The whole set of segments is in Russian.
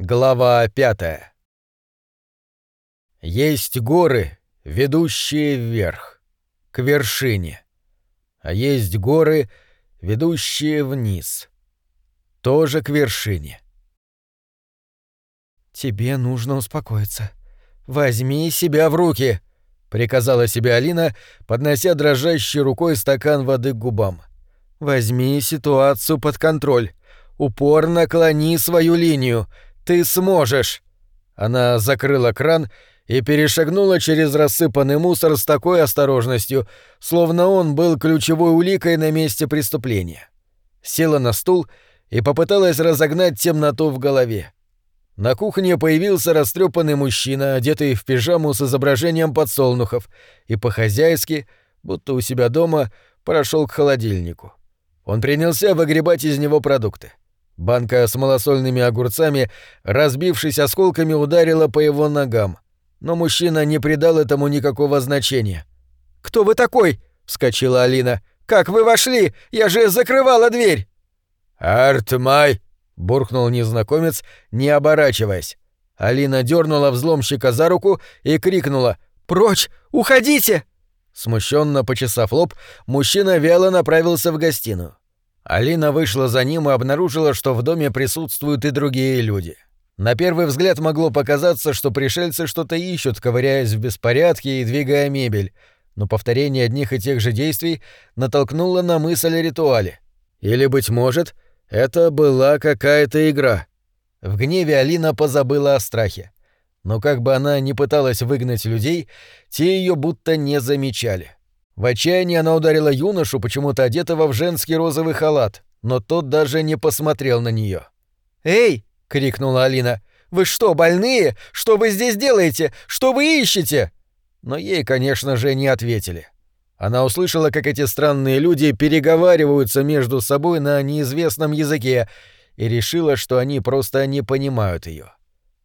Глава пятая. Есть горы, ведущие вверх, к вершине, а есть горы, ведущие вниз, тоже к вершине. «Тебе нужно успокоиться. Возьми себя в руки», — приказала себе Алина, поднося дрожащей рукой стакан воды к губам. «Возьми ситуацию под контроль. Упорно клони свою линию. Ты сможешь!» Она закрыла кран и перешагнула через рассыпанный мусор с такой осторожностью, словно он был ключевой уликой на месте преступления. Села на стул и попыталась разогнать темноту в голове. На кухне появился растрепанный мужчина, одетый в пижаму с изображением подсолнухов, и по-хозяйски, будто у себя дома, прошел к холодильнику. Он принялся выгребать из него продукты. Банка с малосольными огурцами, разбившись осколками, ударила по его ногам. Но мужчина не придал этому никакого значения. «Кто вы такой?» — вскочила Алина. «Как вы вошли? Я же закрывала дверь!» «Артмай!» — буркнул незнакомец, не оборачиваясь. Алина дернула взломщика за руку и крикнула «Прочь! Уходите!» Смущенно почесав лоб, мужчина вяло направился в гостиную. Алина вышла за ним и обнаружила, что в доме присутствуют и другие люди. На первый взгляд могло показаться, что пришельцы что-то ищут, ковыряясь в беспорядке и двигая мебель, но повторение одних и тех же действий натолкнуло на мысль о ритуале. Или, быть может, это была какая-то игра. В гневе Алина позабыла о страхе. Но как бы она ни пыталась выгнать людей, те ее будто не замечали. В отчаянии она ударила юношу, почему-то одетого в женский розовый халат, но тот даже не посмотрел на нее. «Эй!» — крикнула Алина. «Вы что, больные? Что вы здесь делаете? Что вы ищете?» Но ей, конечно же, не ответили. Она услышала, как эти странные люди переговариваются между собой на неизвестном языке, и решила, что они просто не понимают ее.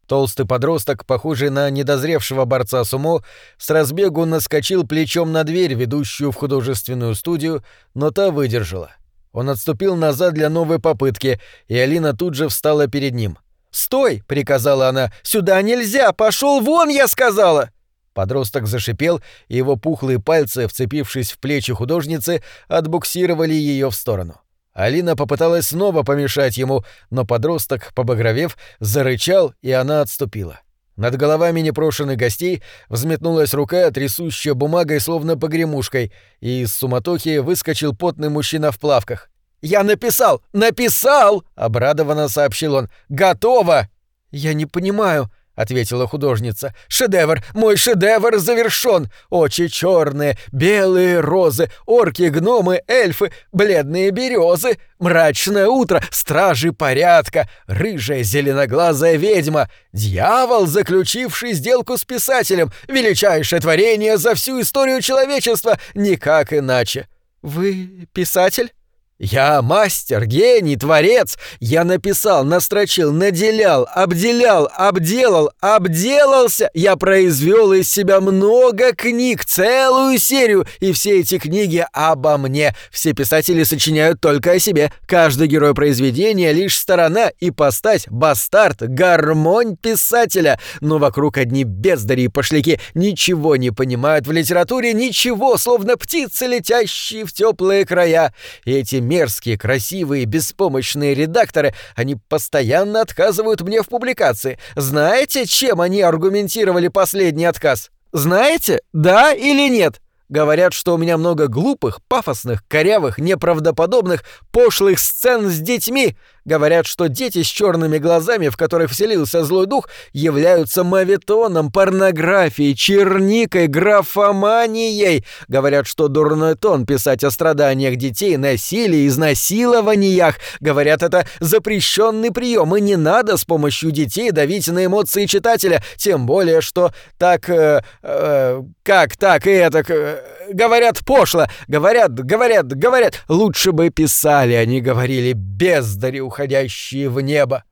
Толстый подросток, похожий на недозревшего борца сумо, с разбегу наскочил плечом на дверь, ведущую в художественную студию, но та выдержала. Он отступил назад для новой попытки, и Алина тут же встала перед ним. «Стой!» — приказала она. «Сюда нельзя! Пошел вон, я сказала!» Подросток зашипел, и его пухлые пальцы, вцепившись в плечи художницы, отбуксировали ее в сторону. Алина попыталась снова помешать ему, но подросток, побагровев, зарычал, и она отступила. Над головами непрошенных гостей взметнулась рука, трясущая бумагой, словно погремушкой, и из суматохи выскочил потный мужчина в плавках. «Я написал! Написал!» — обрадованно сообщил он. «Готово!» «Я не понимаю», — ответила художница. «Шедевр! Мой шедевр завершён! Очи чёрные, белые розы, орки-гномы, эльфы, бледные берёзы, мрачное утро, стражи порядка, рыжая зеленоглазая ведьма, дьявол, заключивший сделку с писателем, величайшее творение за всю историю человечества, никак иначе. Вы писатель?» Я мастер, гений, творец. Я написал, настрочил, наделял, обделял, обделал, обделался. Я произвел из себя много книг, целую серию, и все эти книги обо мне. Все писатели сочиняют только о себе. Каждый герой произведения — лишь сторона, и постать, бастард, гармонь писателя. Но вокруг одни бездари и пошляки ничего не понимают в литературе, ничего, словно птицы, летящие в теплые края. Эти мерзкие, красивые, беспомощные редакторы, они постоянно отказывают мне в публикации. Знаете, чем они аргументировали последний отказ? Знаете, да или нет? Говорят, что у меня много глупых, пафосных, корявых, неправдоподобных, пошлых сцен с детьми. Говорят, что дети с черными глазами, в которых вселился злой дух, являются мавитоном, порнографией, черникой, графоманией. Говорят, что дурной тон писать о страданиях детей, насилии, изнасилованиях. Говорят, это запрещенный прием, и не надо с помощью детей давить на эмоции читателя, тем более, что так... Э, э, как так и это... Э, говорят пошло, говорят, говорят, говорят. Лучше бы писали, они говорили, бездари уходящие в небо.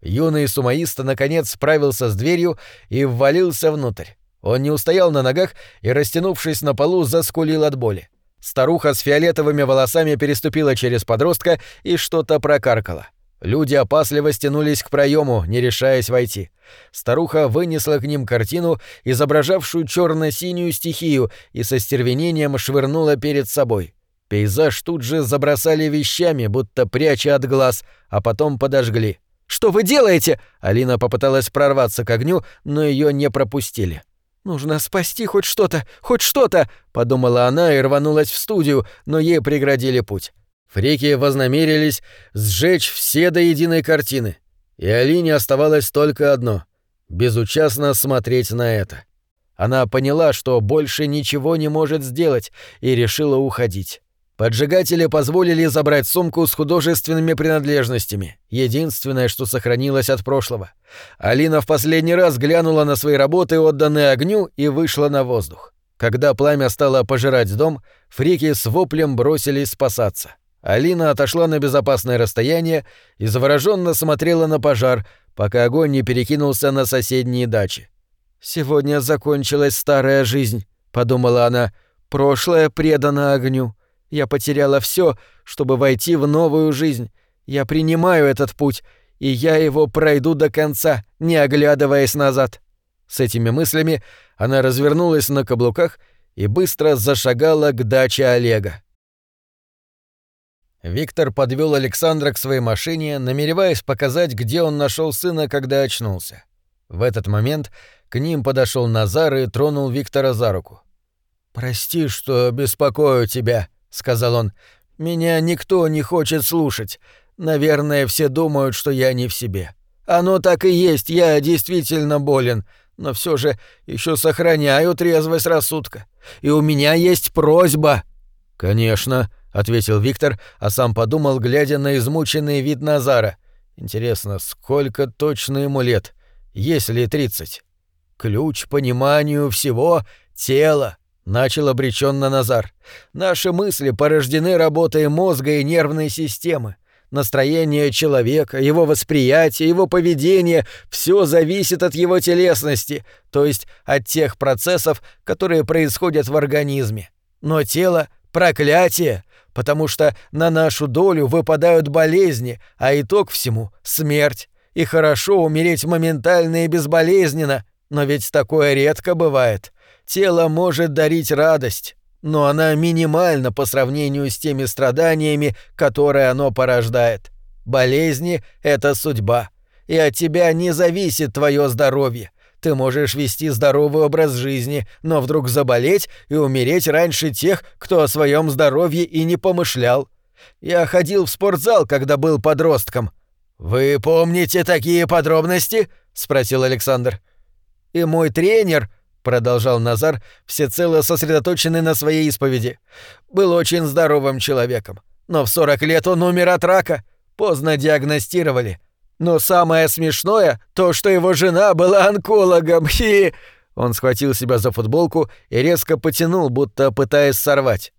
Юный сумаиста наконец справился с дверью и ввалился внутрь. Он не устоял на ногах и, растянувшись на полу, заскулил от боли. Старуха с фиолетовыми волосами переступила через подростка и что-то прокаркала. Люди опасливо стянулись к проему, не решаясь войти. Старуха вынесла к ним картину, изображавшую черно-синюю стихию, и со стервенением швырнула перед собой. Пейзаж тут же забросали вещами, будто пряча от глаз, а потом подожгли. «Что вы делаете?» Алина попыталась прорваться к огню, но ее не пропустили. «Нужно спасти хоть что-то, хоть что-то!» — подумала она и рванулась в студию, но ей преградили путь. Фрики вознамерились сжечь все до единой картины, и Алине оставалось только одно — безучастно смотреть на это. Она поняла, что больше ничего не может сделать, и решила уходить. Поджигатели позволили забрать сумку с художественными принадлежностями, единственное, что сохранилось от прошлого. Алина в последний раз глянула на свои работы, отданные огню, и вышла на воздух. Когда пламя стало пожирать дом, фрики с воплем бросились спасаться. Алина отошла на безопасное расстояние и завороженно смотрела на пожар, пока огонь не перекинулся на соседние дачи. «Сегодня закончилась старая жизнь», — подумала она, — «прошлое предано огню. Я потеряла все, чтобы войти в новую жизнь. Я принимаю этот путь, и я его пройду до конца, не оглядываясь назад». С этими мыслями она развернулась на каблуках и быстро зашагала к даче Олега. Виктор подвел Александра к своей машине, намереваясь показать, где он нашел сына, когда очнулся. В этот момент к ним подошел Назар и тронул Виктора за руку. «Прости, что беспокою тебя», — сказал он. «Меня никто не хочет слушать. Наверное, все думают, что я не в себе. Оно так и есть, я действительно болен, но все же еще сохраняю трезвость рассудка. И у меня есть просьба». «Конечно», — ответил Виктор, а сам подумал, глядя на измученный вид Назара. «Интересно, сколько точно ему лет? Есть ли тридцать?» «Ключ пониманию всего — тело», — начал обреченно Назар. «Наши мысли порождены работой мозга и нервной системы. Настроение человека, его восприятие, его поведение — все зависит от его телесности, то есть от тех процессов, которые происходят в организме. Но тело — проклятие, потому что на нашу долю выпадают болезни, а итог всему — смерть. И хорошо умереть моментально и безболезненно, но ведь такое редко бывает. Тело может дарить радость, но она минимальна по сравнению с теми страданиями, которые оно порождает. Болезни — это судьба, и от тебя не зависит твое здоровье. Ты можешь вести здоровый образ жизни, но вдруг заболеть и умереть раньше тех, кто о своем здоровье и не помышлял. Я ходил в спортзал, когда был подростком. Вы помните такие подробности? спросил Александр. И мой тренер, продолжал Назар, всецело сосредоточенный на своей исповеди, был очень здоровым человеком. Но в 40 лет он умер от рака. Поздно диагностировали. Но самое смешное — то, что его жена была онкологом. Хи! Он схватил себя за футболку и резко потянул, будто пытаясь сорвать.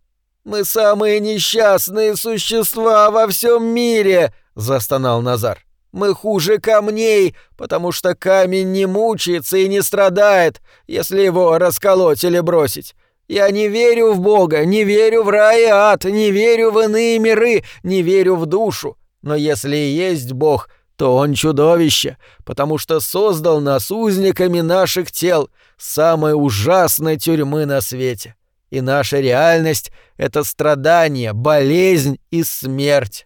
«Мы самые несчастные существа во всем мире!» — застонал Назар. «Мы хуже камней, потому что камень не мучается и не страдает, если его расколоть или бросить. Я не верю в Бога, не верю в рай и ад, не верю в иные миры, не верю в душу. Но если и есть Бог — то он чудовище, потому что создал нас узниками наших тел, самой ужасной тюрьмы на свете. И наша реальность — это страдание, болезнь и смерть.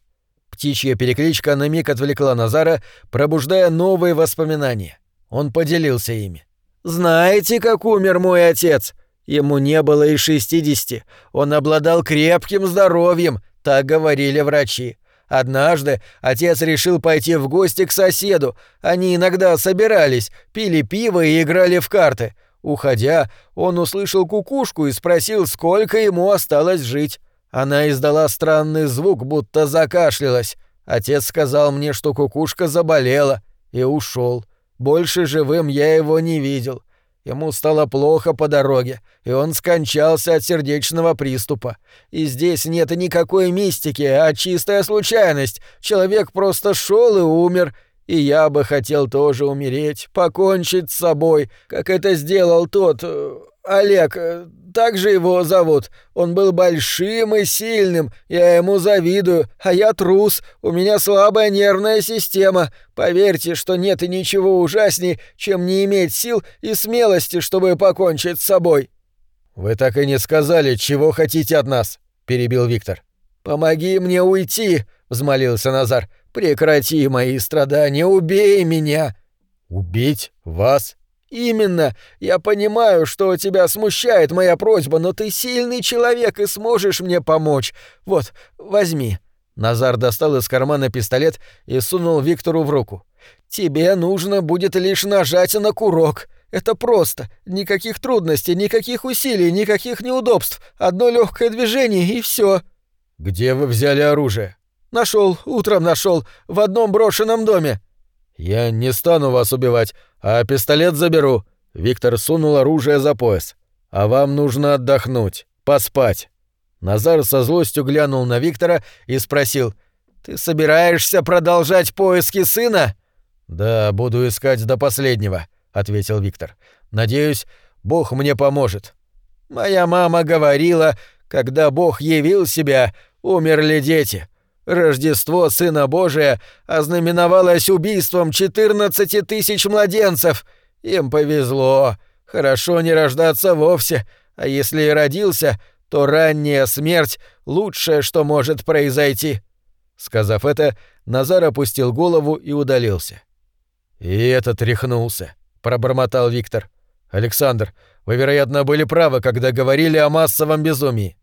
Птичья перекличка на миг отвлекла Назара, пробуждая новые воспоминания. Он поделился ими. «Знаете, как умер мой отец? Ему не было и шестидесяти. Он обладал крепким здоровьем, так говорили врачи. Однажды отец решил пойти в гости к соседу. Они иногда собирались, пили пиво и играли в карты. Уходя, он услышал кукушку и спросил, сколько ему осталось жить. Она издала странный звук, будто закашлялась. Отец сказал мне, что кукушка заболела, и ушел. Больше живым я его не видел. Ему стало плохо по дороге, и он скончался от сердечного приступа. И здесь нет никакой мистики, а чистая случайность. Человек просто шел и умер. И я бы хотел тоже умереть, покончить с собой, как это сделал тот... Олег, э, так же его зовут. Он был большим и сильным, я ему завидую, а я трус, у меня слабая нервная система. Поверьте, что нет и ничего ужасней, чем не иметь сил и смелости, чтобы покончить с собой». «Вы так и не сказали, чего хотите от нас», — перебил Виктор. «Помоги мне уйти», — взмолился Назар. «Прекрати мои страдания, убей меня». «Убить? Вас?» «Именно. Я понимаю, что тебя смущает моя просьба, но ты сильный человек и сможешь мне помочь. Вот, возьми». Назар достал из кармана пистолет и сунул Виктору в руку. «Тебе нужно будет лишь нажать на курок. Это просто. Никаких трудностей, никаких усилий, никаких неудобств. Одно легкое движение и все. «Где вы взяли оружие?» Нашел, утром нашел, в одном брошенном доме». «Я не стану вас убивать, а пистолет заберу». Виктор сунул оружие за пояс. «А вам нужно отдохнуть, поспать». Назар со злостью глянул на Виктора и спросил. «Ты собираешься продолжать поиски сына?» «Да, буду искать до последнего», — ответил Виктор. «Надеюсь, Бог мне поможет». «Моя мама говорила, когда Бог явил себя, умерли дети. Рождество Сына Божия ознаменовалось убийством 14 тысяч младенцев. Им повезло. Хорошо не рождаться вовсе, а если и родился, то ранняя смерть — лучшее, что может произойти». Сказав это, Назар опустил голову и удалился. «И этот рехнулся», — пробормотал Виктор. «Александр, вы, вероятно, были правы, когда говорили о массовом безумии».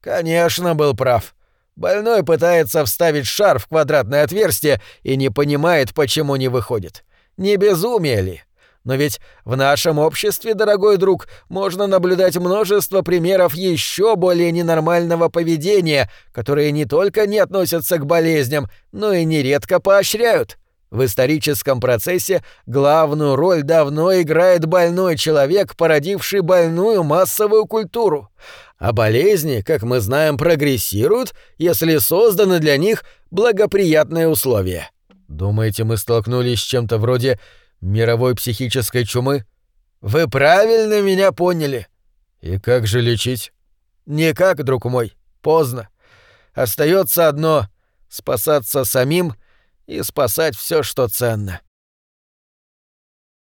«Конечно, был прав. Больной пытается вставить шар в квадратное отверстие и не понимает, почему не выходит. Не безумие ли? Но ведь в нашем обществе, дорогой друг, можно наблюдать множество примеров еще более ненормального поведения, которые не только не относятся к болезням, но и нередко поощряют. В историческом процессе главную роль давно играет больной человек, породивший больную массовую культуру а болезни, как мы знаем, прогрессируют, если созданы для них благоприятные условия. Думаете, мы столкнулись с чем-то вроде мировой психической чумы? Вы правильно меня поняли. И как же лечить? Никак, друг мой, поздно. Остается одно — спасаться самим и спасать все, что ценно.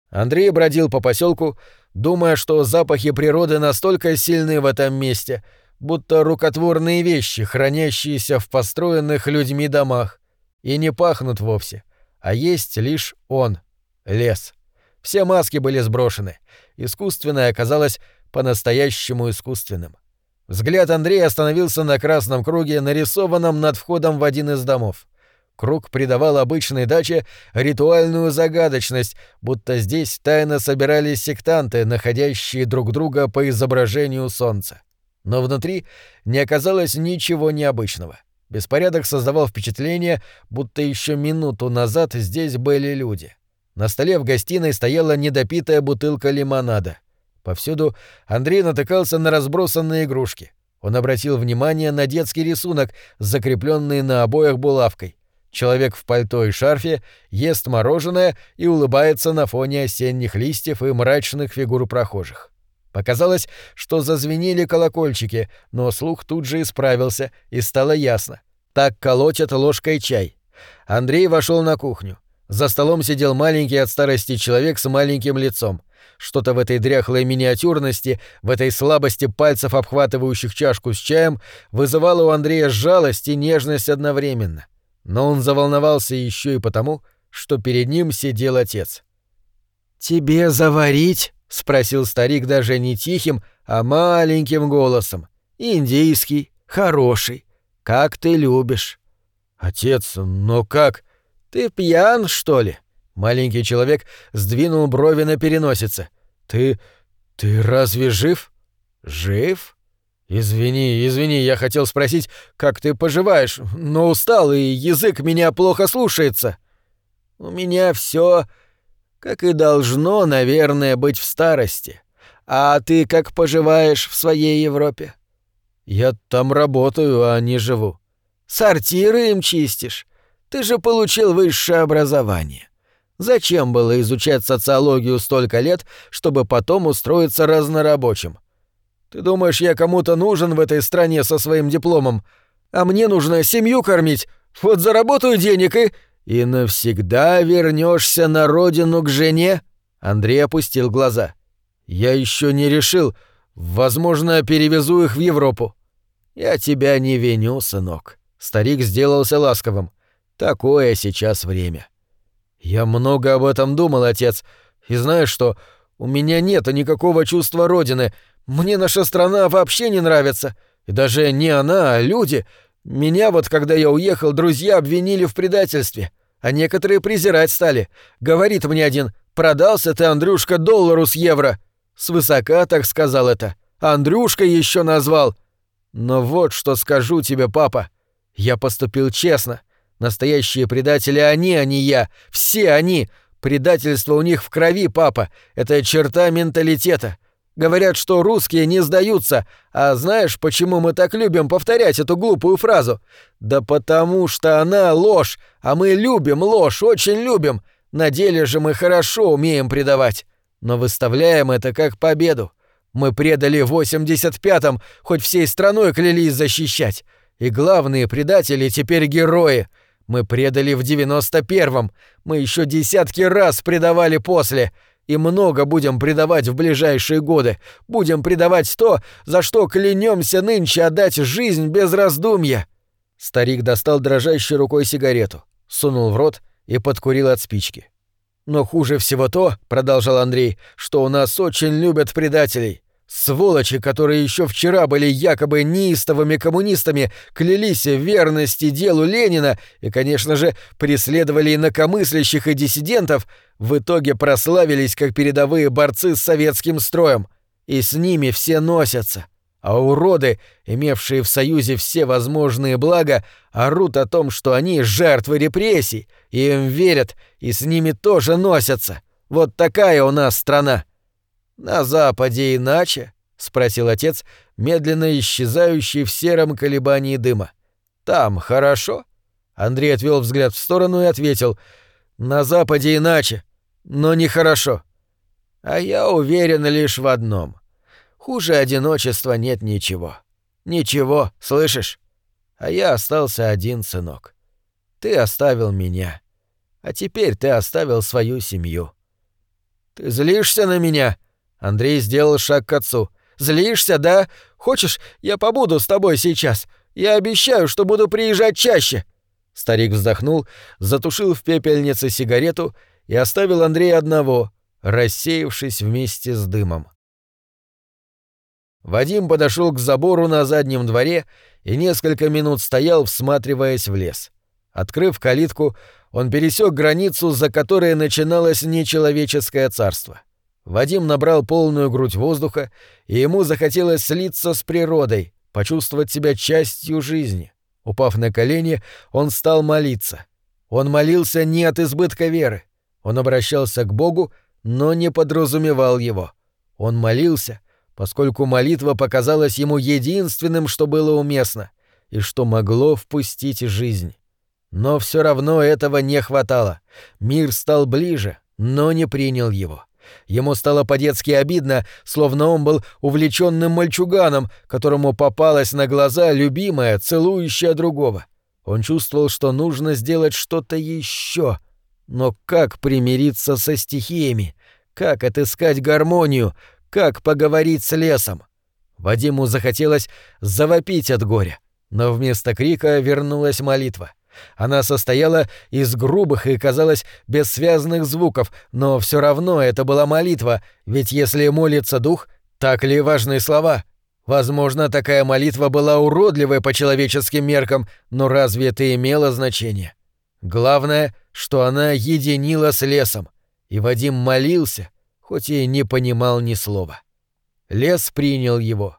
Андрей бродил по поселку, думая, что запахи природы настолько сильны в этом месте, будто рукотворные вещи, хранящиеся в построенных людьми домах, и не пахнут вовсе, а есть лишь он — лес. Все маски были сброшены. Искусственное оказалось по-настоящему искусственным. Взгляд Андрея остановился на красном круге, нарисованном над входом в один из домов. Круг придавал обычной даче ритуальную загадочность, будто здесь тайно собирались сектанты, находящие друг друга по изображению солнца. Но внутри не оказалось ничего необычного. Беспорядок создавал впечатление, будто еще минуту назад здесь были люди. На столе в гостиной стояла недопитая бутылка лимонада. Повсюду Андрей натыкался на разбросанные игрушки. Он обратил внимание на детский рисунок, закрепленный на обоях булавкой. Человек в пальто и шарфе ест мороженое и улыбается на фоне осенних листьев и мрачных фигур прохожих. Показалось, что зазвенели колокольчики, но слух тут же исправился, и стало ясно. Так колотят ложкой чай. Андрей вошел на кухню. За столом сидел маленький от старости человек с маленьким лицом. Что-то в этой дряхлой миниатюрности, в этой слабости пальцев, обхватывающих чашку с чаем, вызывало у Андрея жалость и нежность одновременно. Но он заволновался еще и потому, что перед ним сидел отец. «Тебе заварить?» — спросил старик даже не тихим, а маленьким голосом. «Индийский, хороший. Как ты любишь». «Отец, но как? Ты пьян, что ли?» Маленький человек сдвинул брови на переносице. «Ты... ты разве жив?» «Жив?» «Извини, извини, я хотел спросить, как ты поживаешь, но устал, и язык меня плохо слушается». «У меня все, как и должно, наверное, быть в старости. А ты как поживаешь в своей Европе?» «Я там работаю, а не живу». «Сортиры им чистишь? Ты же получил высшее образование. Зачем было изучать социологию столько лет, чтобы потом устроиться разнорабочим? Ты думаешь, я кому-то нужен в этой стране со своим дипломом? А мне нужно семью кормить. Вот заработаю денег и... И навсегда вернешься на родину к жене? Андрей опустил глаза. Я еще не решил. Возможно, перевезу их в Европу. Я тебя не виню, сынок. Старик сделался ласковым. Такое сейчас время. Я много об этом думал, отец. И знаешь что? У меня нет никакого чувства родины. Мне наша страна вообще не нравится. И даже не она, а люди. Меня вот, когда я уехал, друзья обвинили в предательстве. А некоторые презирать стали. Говорит мне один, продался ты, Андрюшка, доллару с евро. Свысока так сказал это. Андрюшка еще назвал. Но вот что скажу тебе, папа. Я поступил честно. Настоящие предатели они, а не я. Все они. Предательство у них в крови, папа. Это черта менталитета. Говорят, что русские не сдаются. А знаешь, почему мы так любим повторять эту глупую фразу? Да потому что она ложь, а мы любим ложь, очень любим. На деле же мы хорошо умеем предавать. Но выставляем это как победу. Мы предали в 85-м, хоть всей страной клялись защищать. И главные предатели теперь герои. Мы предали в 91-м, мы еще десятки раз предавали после — и много будем предавать в ближайшие годы. Будем предавать то, за что клянемся нынче отдать жизнь без раздумья». Старик достал дрожащей рукой сигарету, сунул в рот и подкурил от спички. «Но хуже всего то, — продолжал Андрей, — что у нас очень любят предателей. Сволочи, которые еще вчера были якобы неистовыми коммунистами, клялись в верности делу Ленина и, конечно же, преследовали инакомыслящих и диссидентов, в итоге прославились как передовые борцы с советским строем. И с ними все носятся. А уроды, имевшие в Союзе все возможные блага, орут о том, что они жертвы репрессий, и им верят, и с ними тоже носятся. Вот такая у нас страна. «На Западе иначе?» — спросил отец, медленно исчезающий в сером колебании дыма. «Там хорошо?» Андрей отвел взгляд в сторону и ответил. «На Западе иначе, но нехорошо. А я уверен лишь в одном. Хуже одиночества нет ничего. Ничего, слышишь? А я остался один, сынок. Ты оставил меня. А теперь ты оставил свою семью. Ты злишься на меня?» Андрей сделал шаг к отцу. «Злишься, да? Хочешь, я побуду с тобой сейчас? Я обещаю, что буду приезжать чаще!» Старик вздохнул, затушил в пепельнице сигарету и оставил Андрея одного, рассеявшись вместе с дымом. Вадим подошел к забору на заднем дворе и несколько минут стоял, всматриваясь в лес. Открыв калитку, он пересек границу, за которой начиналось нечеловеческое царство. Вадим набрал полную грудь воздуха, и ему захотелось слиться с природой, почувствовать себя частью жизни. Упав на колени, он стал молиться. Он молился не от избытка веры. Он обращался к Богу, но не подразумевал его. Он молился, поскольку молитва показалась ему единственным, что было уместно, и что могло впустить жизнь. Но все равно этого не хватало. Мир стал ближе, но не принял его. Ему стало по-детски обидно, словно он был увлеченным мальчуганом, которому попалась на глаза любимая, целующая другого. Он чувствовал, что нужно сделать что-то еще. Но как примириться со стихиями? Как отыскать гармонию? Как поговорить с лесом? Вадиму захотелось завопить от горя, но вместо крика вернулась молитва. Она состояла из грубых и, казалось, бессвязных звуков, но все равно это была молитва, ведь если молится дух, так ли важны слова? Возможно, такая молитва была уродливой по человеческим меркам, но разве это имело значение? Главное, что она единила с лесом, и Вадим молился, хоть и не понимал ни слова. Лес принял его.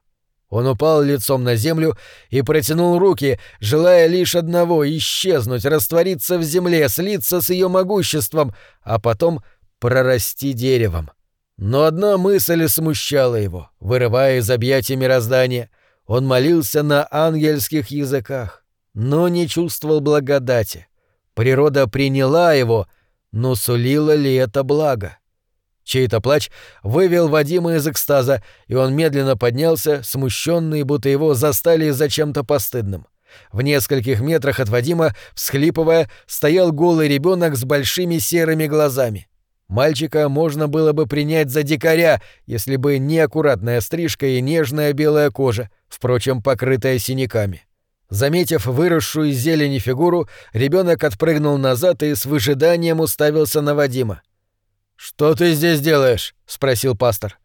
Он упал лицом на землю и протянул руки, желая лишь одного — исчезнуть, раствориться в земле, слиться с ее могуществом, а потом прорасти деревом. Но одна мысль смущала его, вырывая из объятий мироздания. Он молился на ангельских языках, но не чувствовал благодати. Природа приняла его, Но сулило ли это благо? Чей-то плач вывел Вадима из экстаза, и он медленно поднялся, смущенный, будто его застали за чем-то постыдным. В нескольких метрах от Вадима, всхлипывая, стоял голый ребенок с большими серыми глазами. Мальчика можно было бы принять за дикаря, если бы не аккуратная стрижка и нежная белая кожа, впрочем, покрытая синяками. Заметив выросшую из зелени фигуру, ребенок отпрыгнул назад и с выжиданием уставился на Вадима. «Что ты здесь делаешь?» — спросил пастор.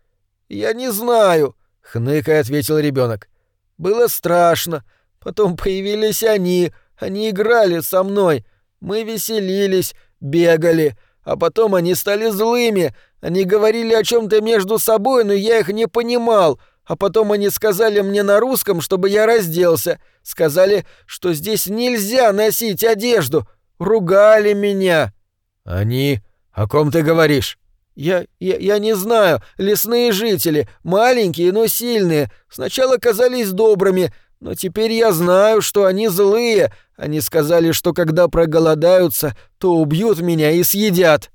«Я не знаю», — хныкая ответил ребенок. «Было страшно. Потом появились они. Они играли со мной. Мы веселились, бегали. А потом они стали злыми. Они говорили о чем то между собой, но я их не понимал. А потом они сказали мне на русском, чтобы я разделся. Сказали, что здесь нельзя носить одежду. Ругали меня». «Они...» «О ком ты говоришь?» Я, я... я не знаю. Лесные жители. Маленькие, но сильные. Сначала казались добрыми, но теперь я знаю, что они злые. Они сказали, что когда проголодаются, то убьют меня и съедят».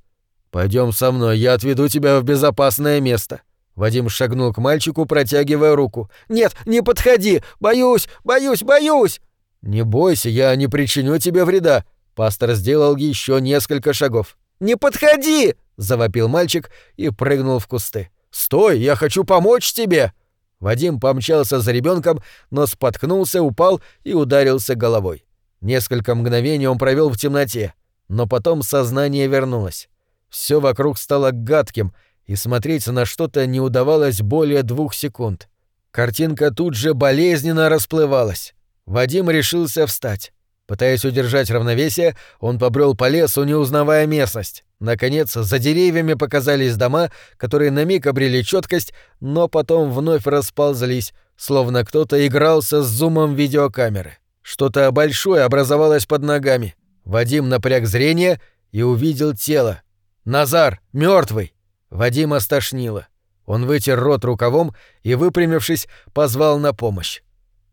Пойдем со мной, я отведу тебя в безопасное место». Вадим шагнул к мальчику, протягивая руку. «Нет, не подходи! Боюсь, боюсь, боюсь!» «Не бойся, я не причиню тебе вреда». Пастор сделал еще несколько шагов. «Не подходи!» — завопил мальчик и прыгнул в кусты. «Стой, я хочу помочь тебе!» Вадим помчался за ребенком, но споткнулся, упал и ударился головой. Несколько мгновений он провел в темноте, но потом сознание вернулось. Все вокруг стало гадким, и смотреть на что-то не удавалось более двух секунд. Картинка тут же болезненно расплывалась. Вадим решился встать. Пытаясь удержать равновесие, он побрел по лесу, не узнавая местность. Наконец, за деревьями показались дома, которые на миг обрели четкость, но потом вновь расползлись, словно кто-то игрался с зумом видеокамеры. Что-то большое образовалось под ногами. Вадим напряг зрение и увидел тело. Назар, мертвый. Вадима стошнило. Он вытер рот рукавом и, выпрямившись, позвал на помощь.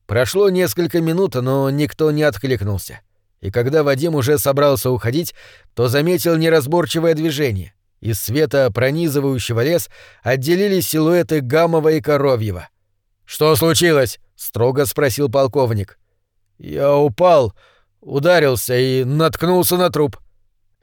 Прошло несколько минут, но никто не откликнулся. И когда Вадим уже собрался уходить, то заметил неразборчивое движение. Из света, пронизывающего лес, отделились силуэты Гамова и Коровьева. «Что случилось?» — строго спросил полковник. «Я упал, ударился и наткнулся на труп.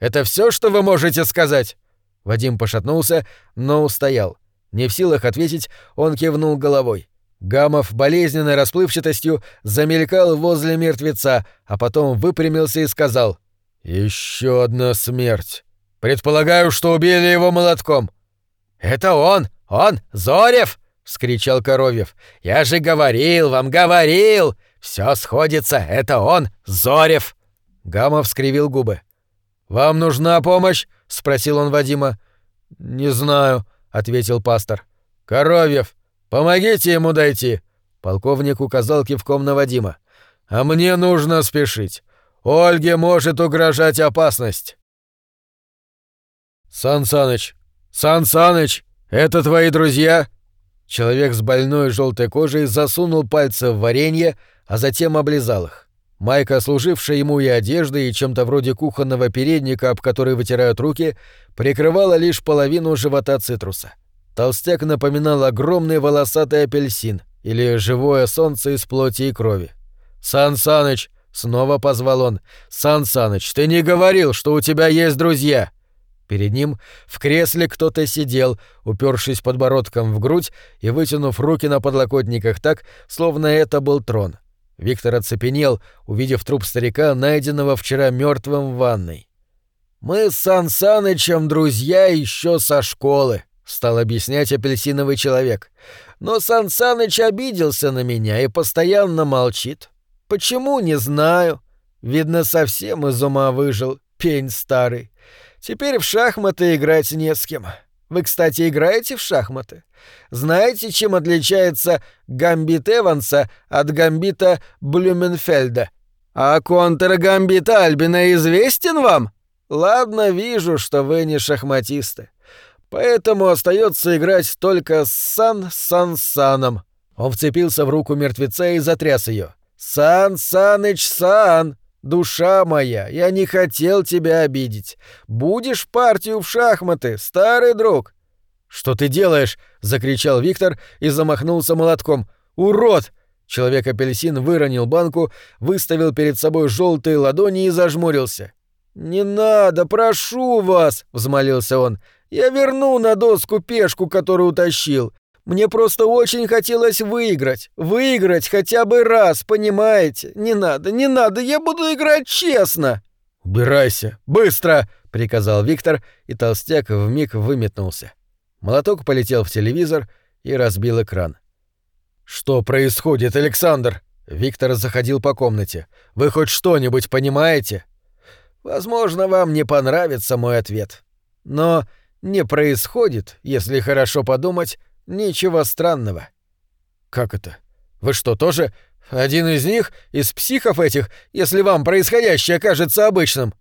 Это все, что вы можете сказать?» Вадим пошатнулся, но устоял. Не в силах ответить, он кивнул головой. Гамов болезненной расплывчатостью замелькал возле мертвеца, а потом выпрямился и сказал «Еще одна смерть. Предполагаю, что убили его молотком». «Это он! Он! Зорев!» — вскричал Коровьев. «Я же говорил вам, говорил! Все сходится, это он, Зорев!» Гамов скривил губы. «Вам нужна помощь?» — спросил он Вадима. «Не знаю», — ответил пастор. «Коровьев, Помогите ему дойти!» Полковник указал кивком на Вадима. «А мне нужно спешить. Ольге может угрожать опасность». «Сан Саныч! Сан Саныч! Это твои друзья?» Человек с больной желтой кожей засунул пальцы в варенье, а затем облизал их. Майка, служившая ему и одеждой, и чем-то вроде кухонного передника, об который вытирают руки, прикрывала лишь половину живота цитруса. Толстяк напоминал огромный волосатый апельсин или живое солнце из плоти и крови. «Сан Саныч!» — снова позвал он. «Сан Саныч, ты не говорил, что у тебя есть друзья!» Перед ним в кресле кто-то сидел, упершись подбородком в грудь и вытянув руки на подлокотниках так, словно это был трон. Виктор оцепенел, увидев труп старика, найденного вчера мертвым в ванной. «Мы с Сан Санычем друзья еще со школы», — стал объяснять апельсиновый человек. «Но Сан Саныч обиделся на меня и постоянно молчит. Почему, не знаю. Видно, совсем из ума выжил, пень старый. Теперь в шахматы играть не с кем. Вы, кстати, играете в шахматы? Знаете, чем отличается гамбит Эванса от гамбита Блюменфельда? А контргамбит Альбина известен вам? Ладно, вижу, что вы не шахматисты. Поэтому остается играть только с Сан-Сан-Саном. Он вцепился в руку мертвеца и затряс ее. «Сан Саныч Сан! Душа моя, я не хотел тебя обидеть. Будешь партию в шахматы, старый друг. Что ты делаешь? закричал Виктор и замахнулся молотком. Урод! Человек-апельсин выронил банку, выставил перед собой желтые ладони и зажмурился. «Не надо, прошу вас!» — взмолился он. «Я верну на доску пешку, которую утащил. Мне просто очень хотелось выиграть. Выиграть хотя бы раз, понимаете? Не надо, не надо, я буду играть честно!» «Убирайся! Быстро!» — приказал Виктор, и толстяк вмиг выметнулся. Молоток полетел в телевизор и разбил экран. «Что происходит, Александр?» Виктор заходил по комнате. «Вы хоть что-нибудь понимаете?» Возможно, вам не понравится мой ответ. Но не происходит, если хорошо подумать, ничего странного. Как это? Вы что, тоже один из них, из психов этих, если вам происходящее кажется обычным?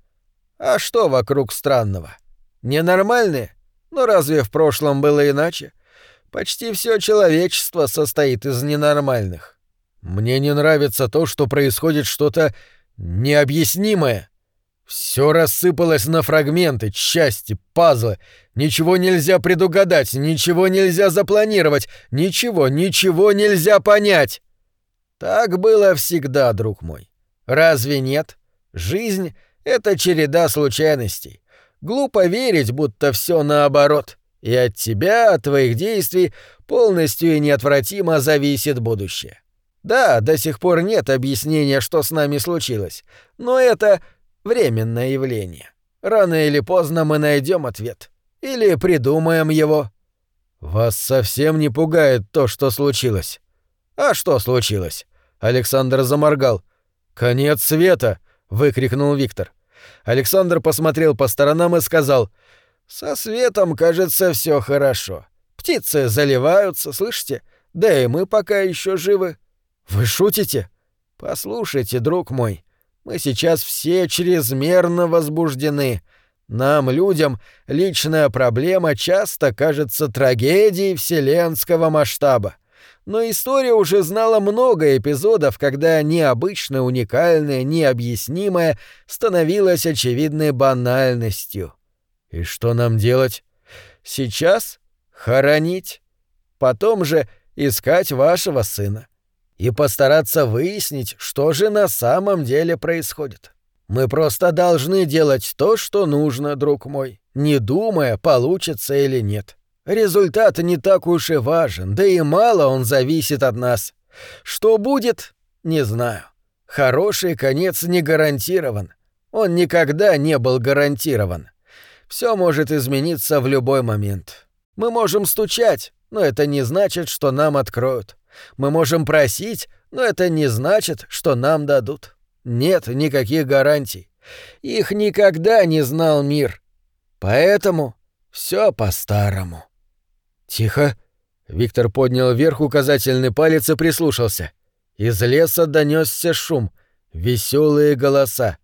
А что вокруг странного? Ненормальные? Но разве в прошлом было иначе? Почти все человечество состоит из ненормальных. Мне не нравится то, что происходит что-то необъяснимое. Все рассыпалось на фрагменты, части, пазлы. Ничего нельзя предугадать, ничего нельзя запланировать, ничего, ничего нельзя понять. Так было всегда, друг мой. Разве нет? Жизнь — это череда случайностей. Глупо верить, будто все наоборот. И от тебя, от твоих действий полностью и неотвратимо зависит будущее. Да, до сих пор нет объяснения, что с нами случилось, но это временное явление. Рано или поздно мы найдем ответ. Или придумаем его. Вас совсем не пугает то, что случилось. А что случилось? Александр заморгал. Конец света! выкрикнул Виктор. Александр посмотрел по сторонам и сказал: Со светом, кажется, все хорошо. Птицы заливаются, слышите? Да и мы пока еще живы. Вы шутите? Послушайте, друг мой, мы сейчас все чрезмерно возбуждены. Нам, людям, личная проблема часто кажется трагедией вселенского масштаба. Но история уже знала много эпизодов, когда необычное, уникальное, необъяснимое становилось очевидной банальностью. И что нам делать? Сейчас хоронить. Потом же искать вашего сына и постараться выяснить, что же на самом деле происходит. Мы просто должны делать то, что нужно, друг мой, не думая, получится или нет. Результат не так уж и важен, да и мало он зависит от нас. Что будет, не знаю. Хороший конец не гарантирован. Он никогда не был гарантирован. Все может измениться в любой момент. Мы можем стучать, но это не значит, что нам откроют. Мы можем просить, но это не значит, что нам дадут. Нет никаких гарантий. Их никогда не знал мир. Поэтому все по-старому. Тихо. Виктор поднял вверх указательный палец и прислушался. Из леса донесся шум, веселые голоса.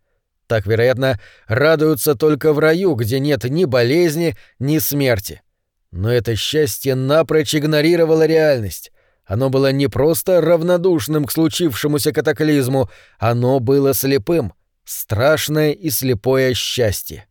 Так, вероятно, радуются только в раю, где нет ни болезни, ни смерти. Но это счастье напрочь игнорировало реальность. Оно было не просто равнодушным к случившемуся катаклизму, оно было слепым, страшное и слепое счастье.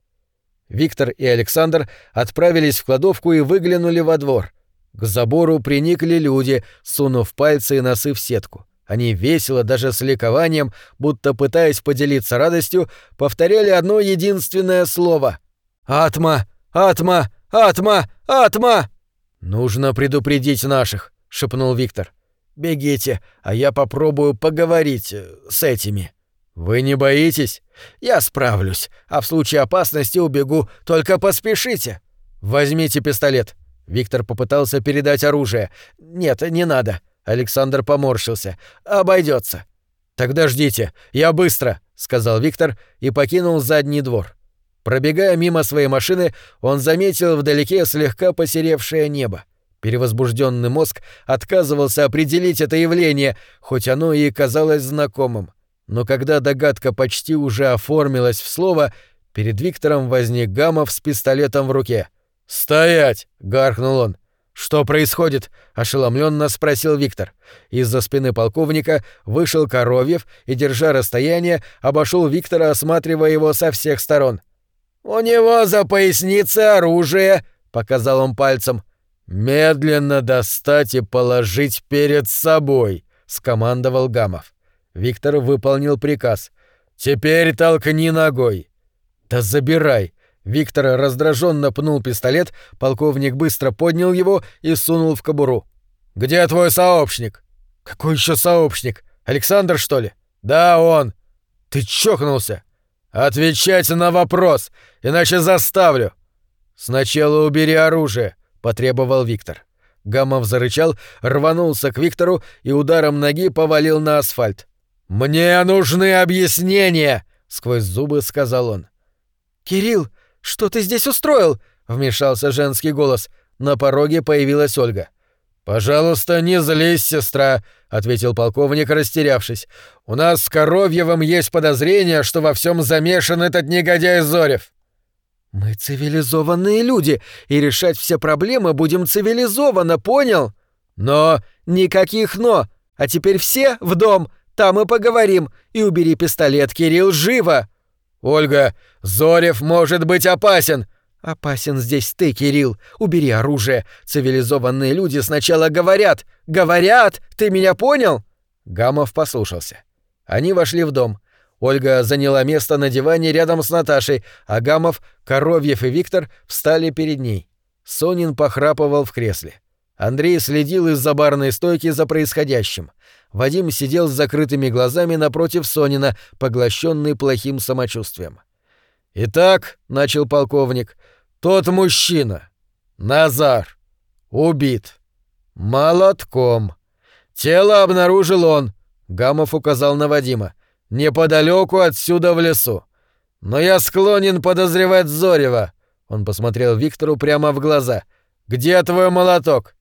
Виктор и Александр отправились в кладовку и выглянули во двор. К забору приникли люди, сунув пальцы и носы в сетку. Они весело, даже с ликованием, будто пытаясь поделиться радостью, повторяли одно единственное слово. «Атма! Атма! Атма! Атма!» «Нужно предупредить наших шепнул Виктор. «Бегите, а я попробую поговорить э, с этими». «Вы не боитесь?» «Я справлюсь, а в случае опасности убегу, только поспешите». «Возьмите пистолет». Виктор попытался передать оружие. «Нет, не надо». Александр поморщился. «Обойдется». «Тогда ждите, я быстро», — сказал Виктор и покинул задний двор. Пробегая мимо своей машины, он заметил вдалеке слегка посеревшее небо. Перевозбужденный мозг отказывался определить это явление, хоть оно и казалось знакомым. Но когда догадка почти уже оформилась в слово, перед Виктором возник Гамов с пистолетом в руке. «Стоять!» — гаркнул он. «Что происходит?» — ошеломленно спросил Виктор. Из-за спины полковника вышел Коровьев и, держа расстояние, обошел Виктора, осматривая его со всех сторон. «У него за поясницей оружие!» — показал он пальцем. «Медленно достать и положить перед собой», — скомандовал Гамов. Виктор выполнил приказ. «Теперь толкни ногой». «Да забирай», Виктор раздраженно пнул пистолет, полковник быстро поднял его и сунул в кобуру. «Где твой сообщник?» «Какой еще сообщник? Александр, что ли?» «Да, он». «Ты чокнулся?» «Отвечать на вопрос, иначе заставлю». «Сначала убери оружие», — потребовал Виктор. Гамов зарычал, рванулся к Виктору и ударом ноги повалил на асфальт. «Мне нужны объяснения!» — сквозь зубы сказал он. «Кирилл!» «Что ты здесь устроил?» — вмешался женский голос. На пороге появилась Ольга. «Пожалуйста, не злись, сестра», — ответил полковник, растерявшись. «У нас с Коровьевым есть подозрение, что во всем замешан этот негодяй Зорев». «Мы цивилизованные люди, и решать все проблемы будем цивилизованно, понял?» «Но...» «Никаких «но». А теперь все в дом, там и поговорим. И убери пистолет, Кирилл, живо!» «Ольга, Зорев может быть опасен!» «Опасен здесь ты, Кирилл. Убери оружие. Цивилизованные люди сначала говорят. Говорят! Ты меня понял?» Гамов послушался. Они вошли в дом. Ольга заняла место на диване рядом с Наташей, а Гамов, Коровьев и Виктор встали перед ней. Сонин похрапывал в кресле. Андрей следил из-за барной стойки за происходящим. Вадим сидел с закрытыми глазами напротив Сонина, поглощенный плохим самочувствием. «Итак», — начал полковник, — «тот мужчина, Назар, убит. Молотком. Тело обнаружил он», — Гамов указал на Вадима, — «неподалеку отсюда в лесу. Но я склонен подозревать Зорева». Он посмотрел Виктору прямо в глаза. «Где твой молоток?»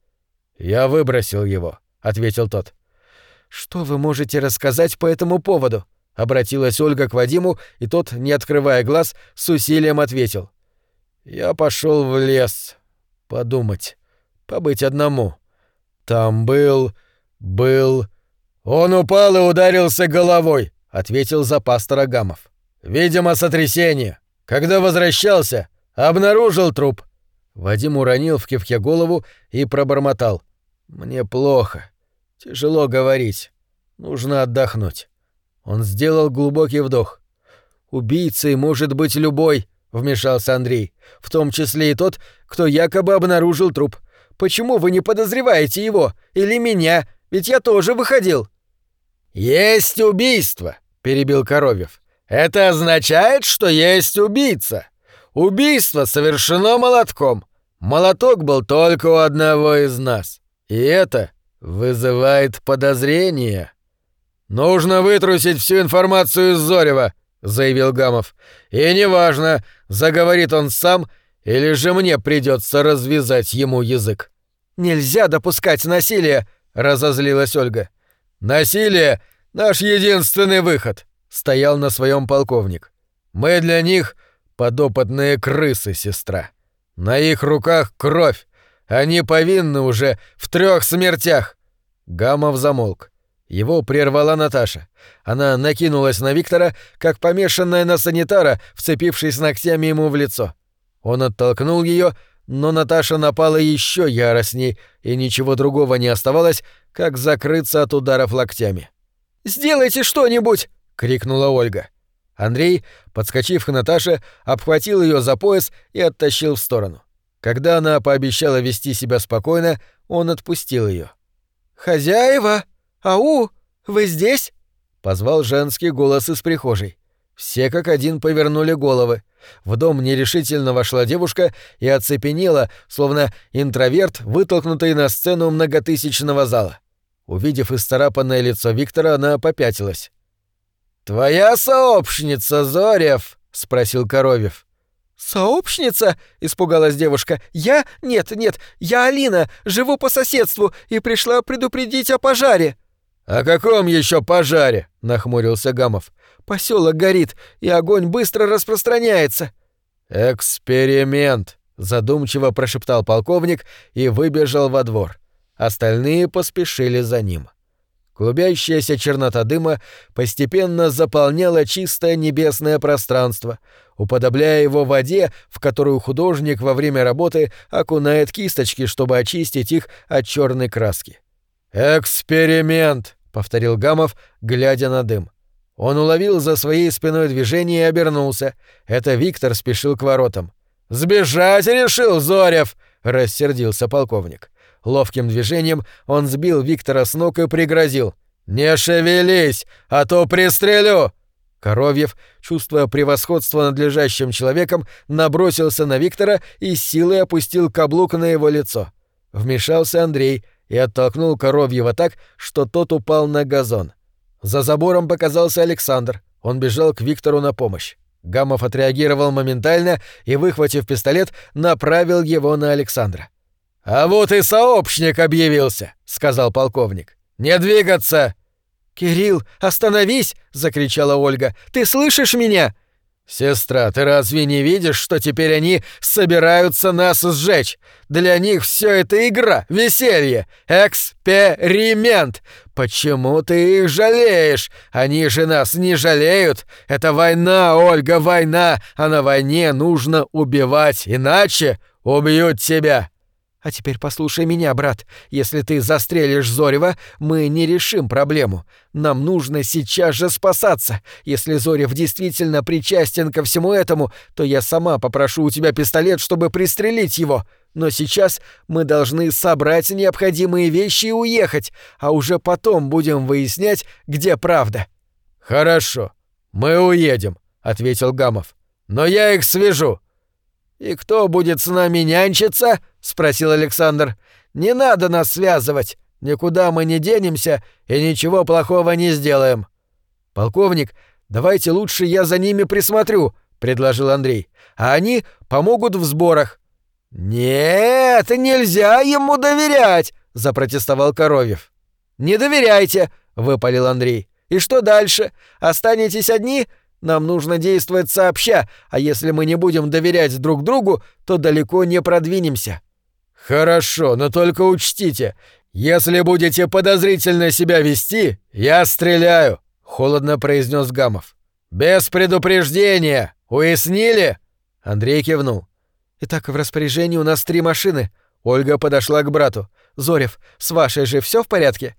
«Я выбросил его», — ответил тот. «Что вы можете рассказать по этому поводу?» — обратилась Ольга к Вадиму, и тот, не открывая глаз, с усилием ответил. «Я пошел в лес. Подумать. Побыть одному. Там был... был...» «Он упал и ударился головой», — ответил за пастора. «Видимо, сотрясение. Когда возвращался, обнаружил труп». Вадим уронил в кивке голову и пробормотал. «Мне плохо. Тяжело говорить. Нужно отдохнуть. Он сделал глубокий вдох. Убийцей может быть любой, вмешался Андрей, в том числе и тот, кто якобы обнаружил труп. Почему вы не подозреваете его или меня? Ведь я тоже выходил. Есть убийство, перебил Коровьев. Это означает, что есть убийца. Убийство совершено молотком. Молоток был только у одного из нас. И это «Вызывает подозрение». «Нужно вытрусить всю информацию из Зорева», — заявил Гамов. «И неважно, заговорит он сам или же мне придется развязать ему язык». «Нельзя допускать насилия», — разозлилась Ольга. «Насилие — наш единственный выход», — стоял на своем полковник. «Мы для них подопытные крысы, сестра. На их руках кровь, они повинны уже в трех смертях!» Гамов замолк. Его прервала Наташа. Она накинулась на Виктора, как помешанная на санитара, вцепившись ногтями ему в лицо. Он оттолкнул ее, но Наташа напала еще яростней, и ничего другого не оставалось, как закрыться от ударов локтями. «Сделайте что-нибудь!» — крикнула Ольга. Андрей, подскочив к Наташе, обхватил ее за пояс и оттащил в сторону. Когда она пообещала вести себя спокойно, он отпустил ее. «Хозяева! Ау! Вы здесь?» — позвал женский голос из прихожей. Все как один повернули головы. В дом нерешительно вошла девушка и оцепенела, словно интроверт, вытолкнутый на сцену многотысячного зала. Увидев исцарапанное лицо Виктора, она попятилась. «Твоя сообщница, Зорев?» — спросил Коровев. «Сообщница?» — испугалась девушка. «Я? Нет, нет, я Алина, живу по соседству и пришла предупредить о пожаре». «О каком еще пожаре?» — нахмурился Гамов. Поселок горит, и огонь быстро распространяется». «Эксперимент», —— задумчиво прошептал полковник и выбежал во двор. Остальные поспешили за ним. Клубящаяся чернота дыма постепенно заполняла чистое небесное пространство, уподобляя его воде, в которую художник во время работы окунает кисточки, чтобы очистить их от черной краски. «Эксперимент!» — повторил Гамов, глядя на дым. Он уловил за своей спиной движение и обернулся. Это Виктор спешил к воротам. «Сбежать решил, Зорев!» — рассердился полковник. Ловким движением он сбил Виктора с ног и пригрозил. «Не шевелись, а то пристрелю!» Коровьев, чувствуя превосходство над лежащим человеком, набросился на Виктора и силой опустил каблук на его лицо. Вмешался Андрей и оттолкнул Коровьева так, что тот упал на газон. За забором показался Александр. Он бежал к Виктору на помощь. Гамов отреагировал моментально и, выхватив пистолет, направил его на Александра. «А вот и сообщник объявился», — сказал полковник. «Не двигаться!» «Кирилл, остановись!» — закричала Ольга. «Ты слышишь меня?» «Сестра, ты разве не видишь, что теперь они собираются нас сжечь? Для них все это игра, веселье, эксперимент. Почему ты их жалеешь? Они же нас не жалеют. Это война, Ольга, война, а на войне нужно убивать, иначе убьют тебя». А теперь послушай меня, брат. Если ты застрелишь Зорева, мы не решим проблему. Нам нужно сейчас же спасаться. Если Зорев действительно причастен ко всему этому, то я сама попрошу у тебя пистолет, чтобы пристрелить его. Но сейчас мы должны собрать необходимые вещи и уехать, а уже потом будем выяснять, где правда. Хорошо. Мы уедем, ответил Гамов. Но я их свяжу. «И кто будет с нами нянчиться?» — спросил Александр. «Не надо нас связывать. Никуда мы не денемся и ничего плохого не сделаем». «Полковник, давайте лучше я за ними присмотрю», — предложил Андрей. «А они помогут в сборах». «Нет, нельзя ему доверять», — запротестовал Коровьев. «Не доверяйте», — выпалил Андрей. «И что дальше? Останетесь одни? Нам нужно действовать сообща, а если мы не будем доверять друг другу, то далеко не продвинемся». «Хорошо, но только учтите, если будете подозрительно себя вести, я стреляю», — холодно произнес Гамов. «Без предупреждения! Уяснили?» Андрей кивнул. «Итак, в распоряжении у нас три машины». Ольга подошла к брату. «Зорев, с вашей же все в порядке?»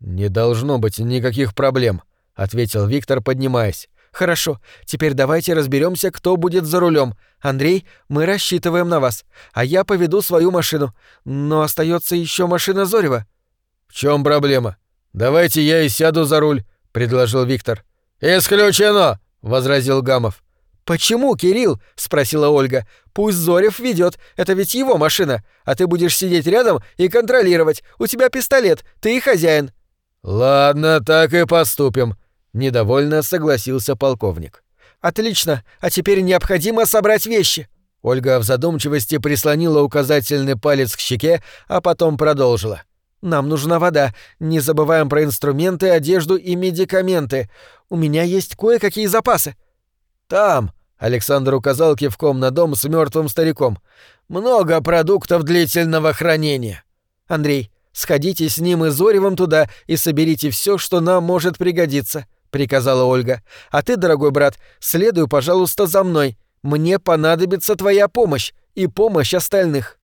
«Не должно быть никаких проблем», — ответил Виктор, поднимаясь. Хорошо, теперь давайте разберемся, кто будет за рулем. Андрей, мы рассчитываем на вас. А я поведу свою машину. Но остается еще машина Зорева. В чем проблема? Давайте я и сяду за руль, предложил Виктор. Исключено, возразил Гамов. «Почему, Кирилл?» — спросила Ольга. «Пусть Зорев ведет, это ведь его машина, а ты будешь сидеть рядом и контролировать. У тебя пистолет, ты и хозяин». «Ладно, так и поступим», Недовольно согласился полковник. «Отлично, а теперь необходимо собрать вещи». Ольга в задумчивости прислонила указательный палец к щеке, а потом продолжила. «Нам нужна вода. Не забываем про инструменты, одежду и медикаменты. У меня есть кое-какие запасы». «Там», — Александр указал кивком на дом с мертвым стариком, — «много продуктов длительного хранения». «Андрей, сходите с ним и Зоревым туда и соберите все, что нам может пригодиться приказала Ольга. «А ты, дорогой брат, следуй, пожалуйста, за мной. Мне понадобится твоя помощь и помощь остальных».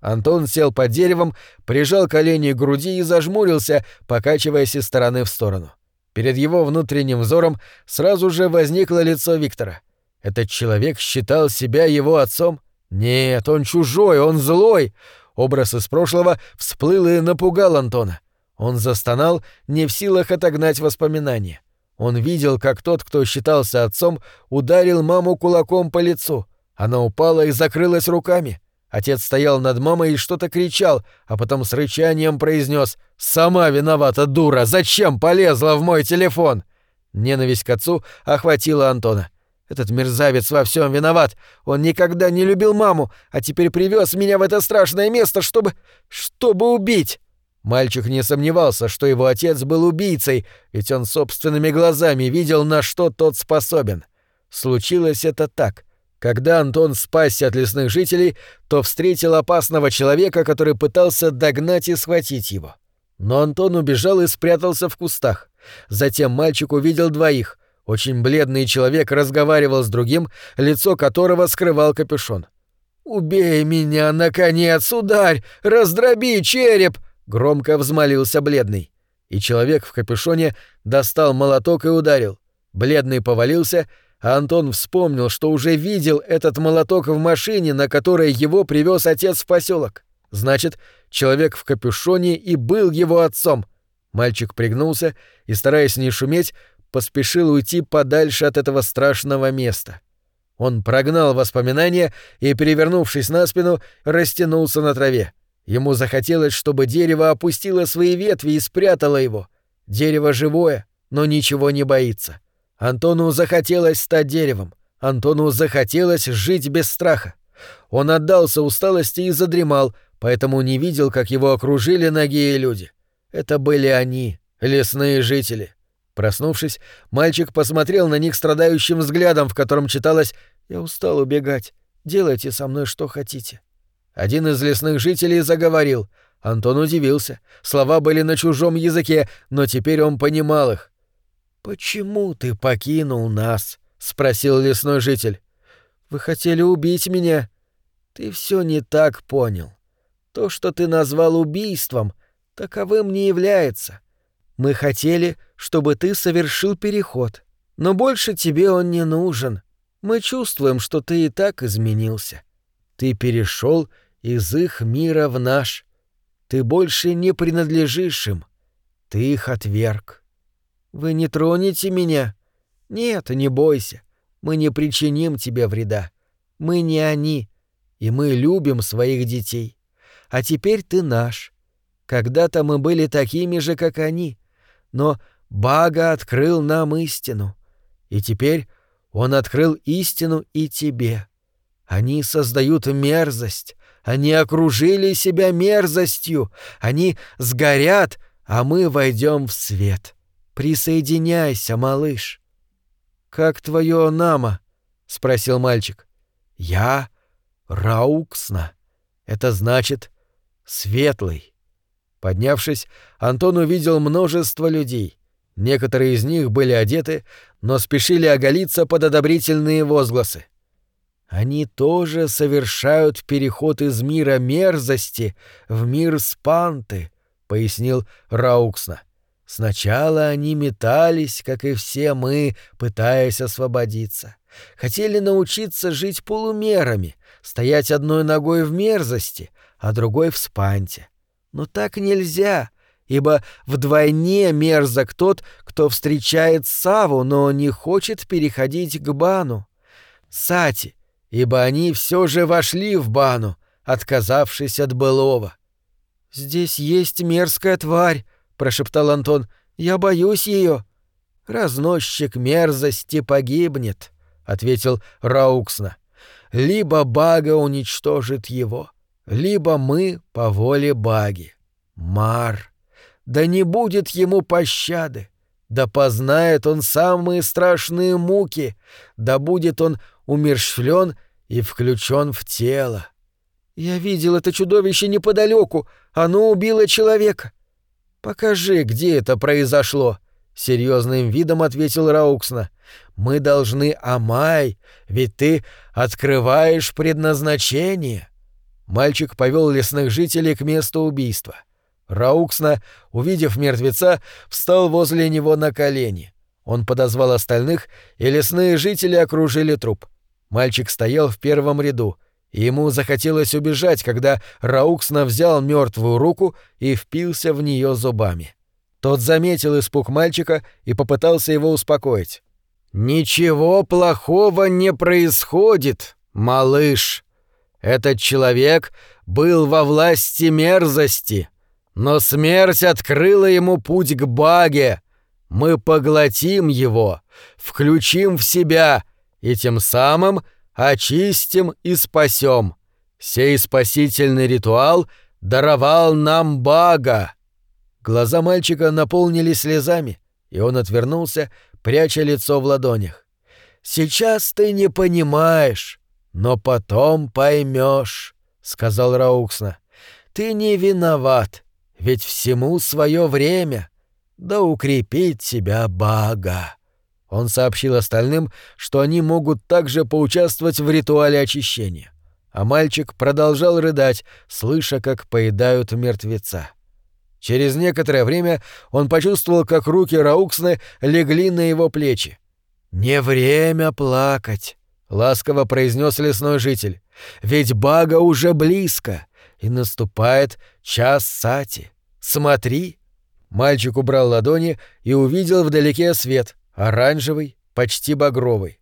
Антон сел под деревом, прижал колени к груди и зажмурился, покачиваясь из стороны в сторону. Перед его внутренним взором сразу же возникло лицо Виктора. Этот человек считал себя его отцом? Нет, он чужой, он злой. Образ из прошлого всплыл и напугал Антона. Он застонал, не в силах отогнать воспоминания. Он видел, как тот, кто считался отцом, ударил маму кулаком по лицу. Она упала и закрылась руками. Отец стоял над мамой и что-то кричал, а потом с рычанием произнес «Сама виновата, дура! Зачем полезла в мой телефон?» Ненависть к отцу охватила Антона. Этот мерзавец во всем виноват. Он никогда не любил маму, а теперь привез меня в это страшное место, чтобы... чтобы убить. Мальчик не сомневался, что его отец был убийцей, ведь он собственными глазами видел, на что тот способен. Случилось это так. Когда Антон спасся от лесных жителей, то встретил опасного человека, который пытался догнать и схватить его. Но Антон убежал и спрятался в кустах. Затем мальчик увидел двоих. Очень бледный человек разговаривал с другим, лицо которого скрывал капюшон. «Убей меня, наконец, ударь! Раздроби череп!» — громко взмолился бледный. И человек в капюшоне достал молоток и ударил. Бледный повалился, а Антон вспомнил, что уже видел этот молоток в машине, на которой его привез отец в поселок. Значит, человек в капюшоне и был его отцом. Мальчик пригнулся и, стараясь не шуметь, поспешил уйти подальше от этого страшного места. Он прогнал воспоминания и, перевернувшись на спину, растянулся на траве. Ему захотелось, чтобы дерево опустило свои ветви и спрятало его. Дерево живое, но ничего не боится. Антону захотелось стать деревом. Антону захотелось жить без страха. Он отдался усталости и задремал, поэтому не видел, как его окружили ноги и люди. Это были они, лесные жители. Проснувшись, мальчик посмотрел на них страдающим взглядом, в котором читалось «Я устал убегать. Делайте со мной что хотите». Один из лесных жителей заговорил. Антон удивился. Слова были на чужом языке, но теперь он понимал их. «Почему ты покинул нас?» — спросил лесной житель. «Вы хотели убить меня?» «Ты все не так понял. То, что ты назвал убийством, таковым не является. Мы хотели, чтобы ты совершил переход, но больше тебе он не нужен. Мы чувствуем, что ты и так изменился. Ты перешел из их мира в наш. Ты больше не принадлежишь им. Ты их отверг». Вы не тронете меня? Нет, не бойся. Мы не причиним тебе вреда. Мы не они, и мы любим своих детей. А теперь ты наш. Когда-то мы были такими же, как они, но Бага открыл нам истину. И теперь он открыл истину и тебе. Они создают мерзость, они окружили себя мерзостью, они сгорят, а мы войдем в свет. Присоединяйся, малыш. Как твое нама? спросил мальчик. Я Рауксна. Это значит светлый. Поднявшись, Антон увидел множество людей. Некоторые из них были одеты, но спешили оголиться под одобрительные возгласы. Они тоже совершают переход из мира мерзости в мир спанты, пояснил Рауксна. Сначала они метались, как и все мы, пытаясь освободиться. Хотели научиться жить полумерами, стоять одной ногой в мерзости, а другой в спанте. Но так нельзя, ибо вдвойне мерзок тот, кто встречает Саву, но не хочет переходить к Бану. Сати, ибо они все же вошли в Бану, отказавшись от былого. «Здесь есть мерзкая тварь», прошептал Антон. «Я боюсь ее». «Разносчик мерзости погибнет», — ответил Рауксна. «Либо Бага уничтожит его, либо мы по воле Баги. Мар. Да не будет ему пощады, да познает он самые страшные муки, да будет он умерщвлен и включен в тело. Я видел это чудовище неподалеку, оно убило человека. «Покажи, где это произошло», — серьезным видом ответил Рауксна. «Мы должны Амай, ведь ты открываешь предназначение». Мальчик повел лесных жителей к месту убийства. Рауксна, увидев мертвеца, встал возле него на колени. Он подозвал остальных, и лесные жители окружили труп. Мальчик стоял в первом ряду — Ему захотелось убежать, когда Рауксна взял мертвую руку и впился в нее зубами. Тот заметил испуг мальчика и попытался его успокоить. «Ничего плохого не происходит, малыш. Этот человек был во власти мерзости, но смерть открыла ему путь к Баге. Мы поглотим его, включим в себя и тем самым — очистим и спасем. Сей спасительный ритуал даровал нам Бага». Глаза мальчика наполнились слезами, и он отвернулся, пряча лицо в ладонях. «Сейчас ты не понимаешь. Но потом поймешь, сказал Рауксна. Ты не виноват, ведь всему свое время. Да укрепит тебя Бага. Он сообщил остальным, что они могут также поучаствовать в ритуале очищения. А мальчик продолжал рыдать, слыша, как поедают мертвеца. Через некоторое время он почувствовал, как руки Рауксны легли на его плечи. «Не время плакать», — ласково произнес лесной житель. «Ведь Бага уже близко, и наступает час сати. Смотри!» Мальчик убрал ладони и увидел вдалеке свет — оранжевый, почти багровый.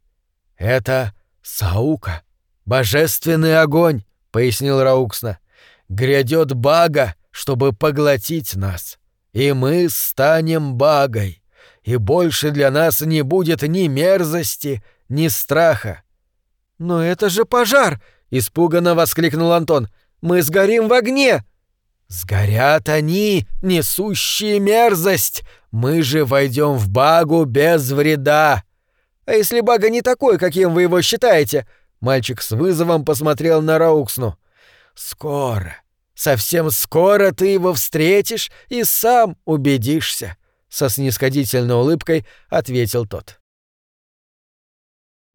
«Это Саука, божественный огонь», — пояснил Рауксна. «Грядет бага, чтобы поглотить нас, и мы станем багой, и больше для нас не будет ни мерзости, ни страха». «Но это же пожар!» — испуганно воскликнул Антон. «Мы сгорим в огне!» «Сгорят они, несущие мерзость! Мы же войдем в Багу без вреда!» «А если Бага не такой, каким вы его считаете?» Мальчик с вызовом посмотрел на Рауксну. «Скоро, совсем скоро ты его встретишь и сам убедишься», — со снисходительной улыбкой ответил тот.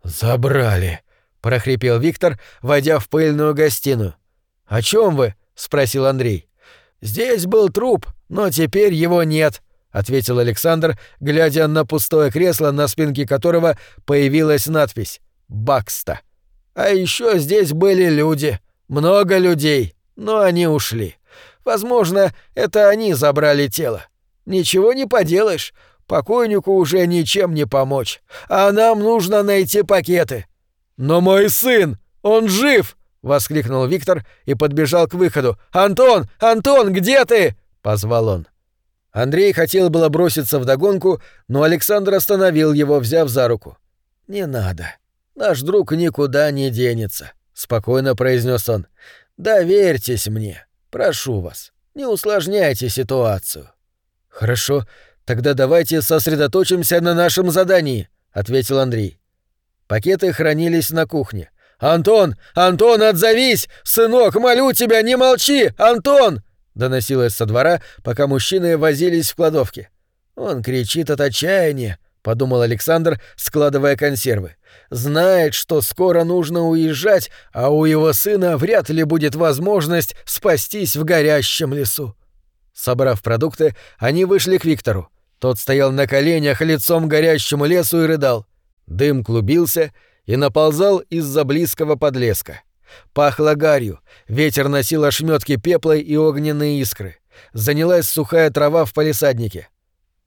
«Забрали», — прохрипел Виктор, войдя в пыльную гостиную. «О чем вы?» — спросил Андрей. «Здесь был труп, но теперь его нет», — ответил Александр, глядя на пустое кресло, на спинке которого появилась надпись «Бакста». «А еще здесь были люди, много людей, но они ушли. Возможно, это они забрали тело. Ничего не поделаешь, покойнику уже ничем не помочь, а нам нужно найти пакеты». «Но мой сын, он жив!» Воскликнул Виктор и подбежал к выходу. Антон, Антон, где ты? позвал он. Андрей хотел было броситься в догонку, но Александр остановил его, взяв за руку. Не надо. Наш друг никуда не денется, спокойно произнес он. Доверьтесь мне, прошу вас. Не усложняйте ситуацию. Хорошо, тогда давайте сосредоточимся на нашем задании, ответил Андрей. Пакеты хранились на кухне. «Антон! Антон, отзовись! Сынок, молю тебя, не молчи! Антон!» доносилось со двора, пока мужчины возились в кладовке. «Он кричит от отчаяния», — подумал Александр, складывая консервы. «Знает, что скоро нужно уезжать, а у его сына вряд ли будет возможность спастись в горящем лесу». Собрав продукты, они вышли к Виктору. Тот стоял на коленях лицом к горящему лесу и рыдал. Дым клубился, и наползал из-за близкого подлеска. Пахло гарью, ветер носил ошметки пепла и огненные искры. Занялась сухая трава в палисаднике.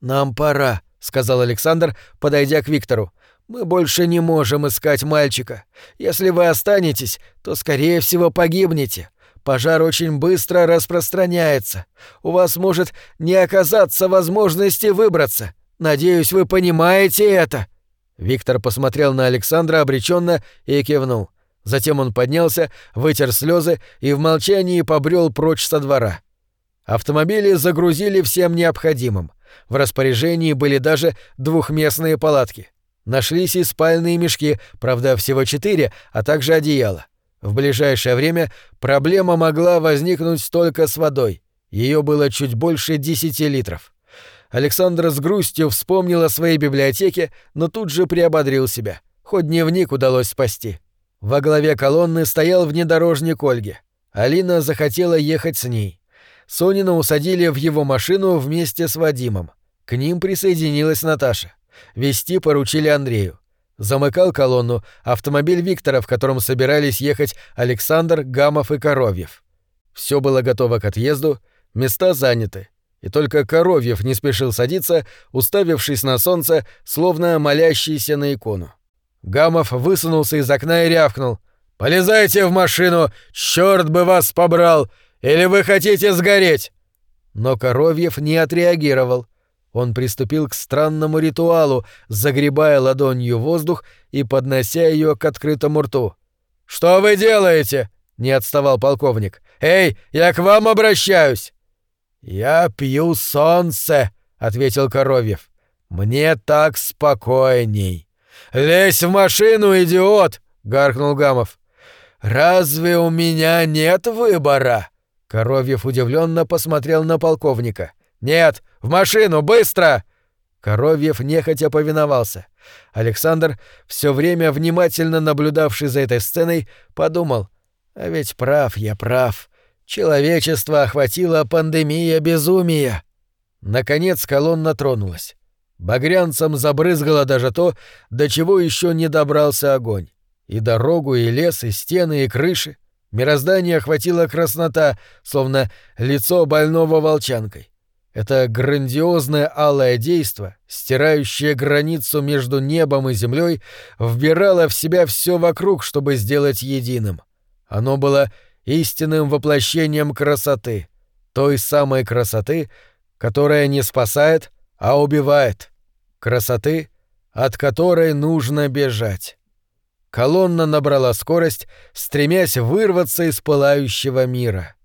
«Нам пора», — сказал Александр, подойдя к Виктору. «Мы больше не можем искать мальчика. Если вы останетесь, то, скорее всего, погибнете. Пожар очень быстро распространяется. У вас может не оказаться возможности выбраться. Надеюсь, вы понимаете это». Виктор посмотрел на Александра обреченно и кивнул. Затем он поднялся, вытер слезы и в молчании побрел прочь со двора. Автомобили загрузили всем необходимым. В распоряжении были даже двухместные палатки. Нашлись и спальные мешки, правда, всего четыре, а также одеяло. В ближайшее время проблема могла возникнуть только с водой. Ее было чуть больше десяти литров. Александр с грустью вспомнил о своей библиотеке, но тут же приободрил себя. Хоть дневник удалось спасти. Во главе колонны стоял внедорожник Ольги. Алина захотела ехать с ней. Сонина усадили в его машину вместе с Вадимом. К ним присоединилась Наташа. Вести поручили Андрею. Замыкал колонну автомобиль Виктора, в котором собирались ехать Александр, Гамов и Коровьев. Все было готово к отъезду, места заняты и только Коровьев не спешил садиться, уставившись на солнце, словно молящийся на икону. Гамов высунулся из окна и рявкнул. «Полезайте в машину! Чёрт бы вас побрал! Или вы хотите сгореть?» Но Коровьев не отреагировал. Он приступил к странному ритуалу, загребая ладонью воздух и поднося ее к открытому рту. «Что вы делаете?» — не отставал полковник. «Эй, я к вам обращаюсь!» «Я пью солнце», — ответил Коровьев. «Мне так спокойней». «Лезь в машину, идиот!» — гаркнул Гамов. разве у меня нет выбора?» Коровьев удивленно посмотрел на полковника. «Нет, в машину, быстро!» Коровьев нехотя повиновался. Александр, все время внимательно наблюдавший за этой сценой, подумал, «А ведь прав я прав. Человечество охватила пандемия безумия». Наконец колонна тронулась. Багрянцам забрызгало даже то, до чего еще не добрался огонь. И дорогу, и лес, и стены, и крыши. Мироздание охватила краснота, словно лицо больного волчанкой. Это грандиозное алое действо, стирающее границу между небом и землей, вбирало в себя все вокруг, чтобы сделать единым. Оно было истинным воплощением красоты, той самой красоты, которая не спасает, а убивает. Красоты, от которой нужно бежать. Колонна набрала скорость, стремясь вырваться из пылающего мира.